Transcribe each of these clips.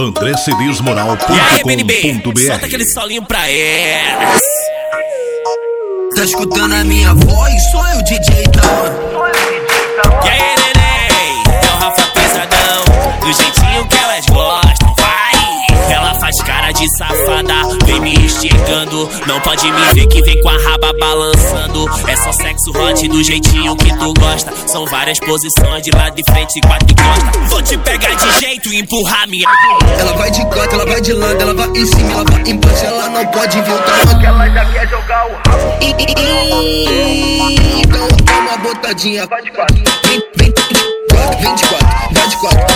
andrecedesmoral.com.br solta aquele solinho pra ela. Tá escutando a minha voz? Sou eu, DJ de safada, vem me esticando. Não pode me ver que vem com a raba balançando. É só sexo hot do jeitinho que tu gosta. São várias posições de lado de frente e quatro de costa. Vou te pegar de jeito e empurrar minha. Ela vai de quatro, ela vai de lado, ela vai em cima, ela vai embaixo, ela não pode ver o tamanho que ela já quer jogar o rabo. Então dá uma botadinha. Vai de quatro. Vem, vem, de quatro, vem de quatro, vai de quatro.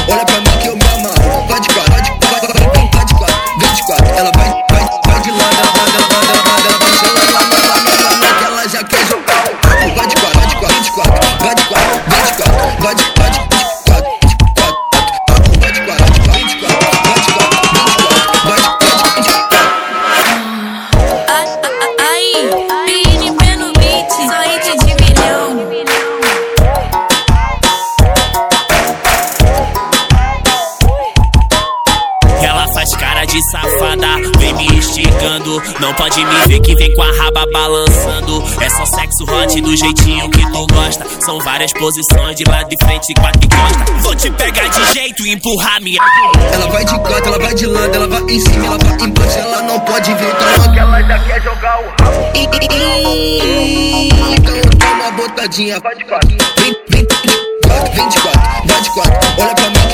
De safada, vem me esticando. Não pode me ver que vem com a raba balançando. É só sexo hot do jeitinho que tu gosta. São várias posições de lado de frente e quatro de costa. Vou te pegar de jeito e empurrar minha. Ela vai de quatro, ela vai de lado, ela vai em cima, ela vai embaixo, ela não pode ver o tamanho que ela já quer jogar o rabo. Então dá uma botadinha. Vai de quatro. Vem, vem de quatro, vem de quatro, vai de quatro. Olha pra mim